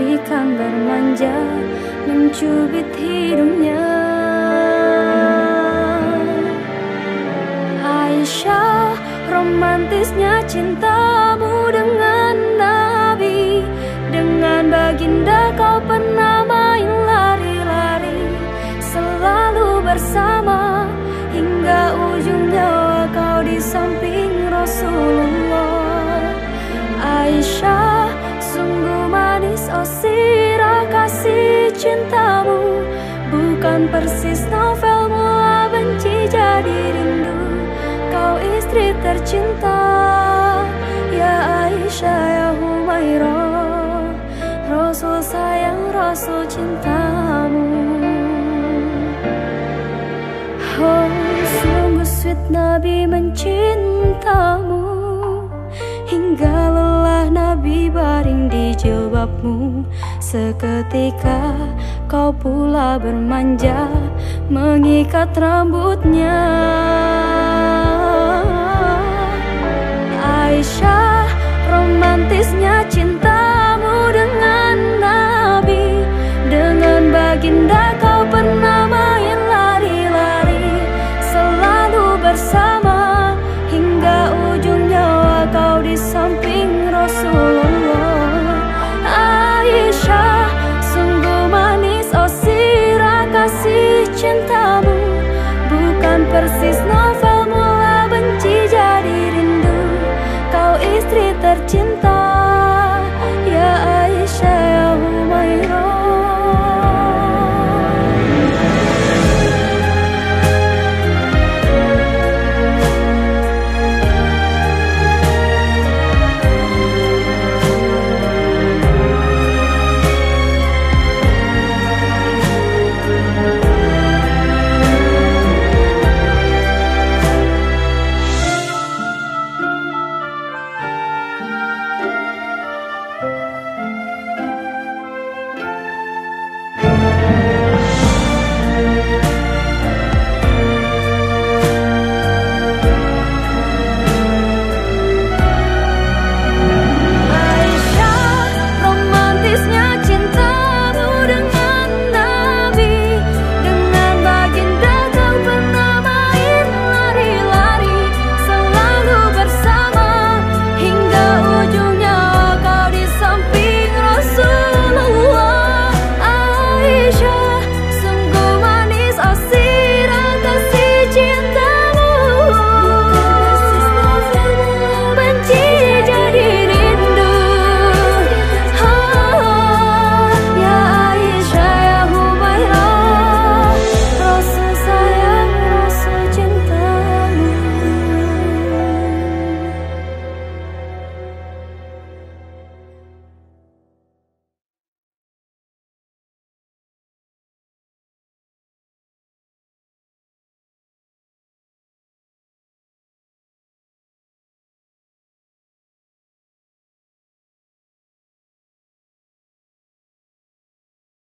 Nabi kan bermanja mencubit hidungnya Aisyah romantisnya cintamu dengan Nabi. Dengan baginda kau pernah main lari-lari. Selalu bersama sirah kasih cintamu Bukan persis novel mula benci jadi rindu. Kau istri tercinta Ya Aisyah ya Humairah Rasul sayang Rasul cintamu. Oh sungguh sweet Nabi mencintamu Hingga sebabmu Seketika kau pula bermanja Mengikat rambutnya. Aisyah. persis nova.